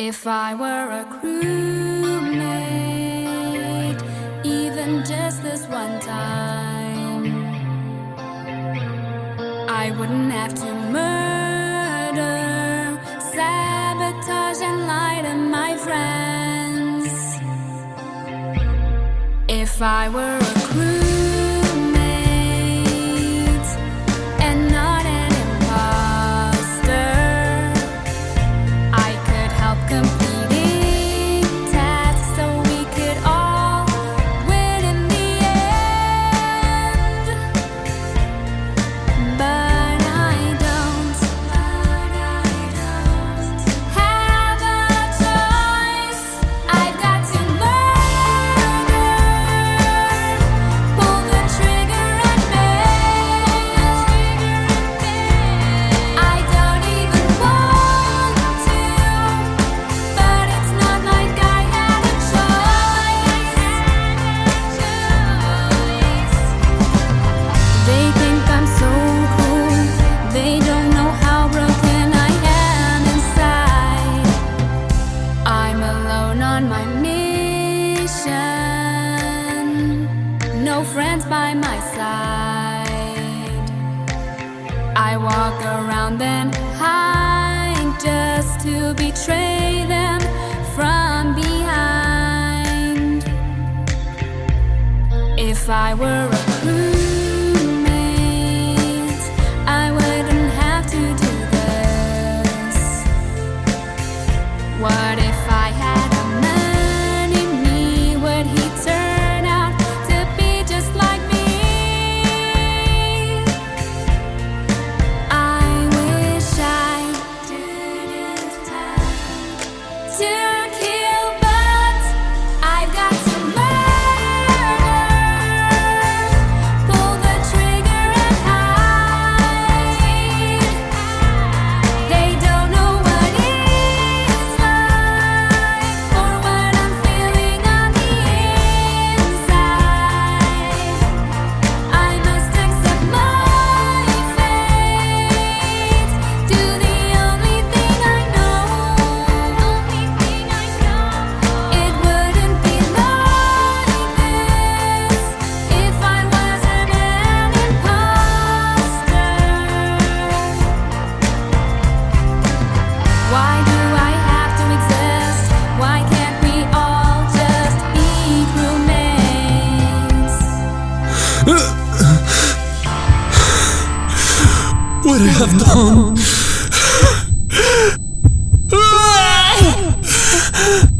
If I were a crewmate, even just this one time, I wouldn't have to murder, sabotage, and lie to my friends. If I were a crew. on my mission. No friends by my side. I walk around and hide just to betray them from behind. If I were a I wouldn't have to do this. What would I have done?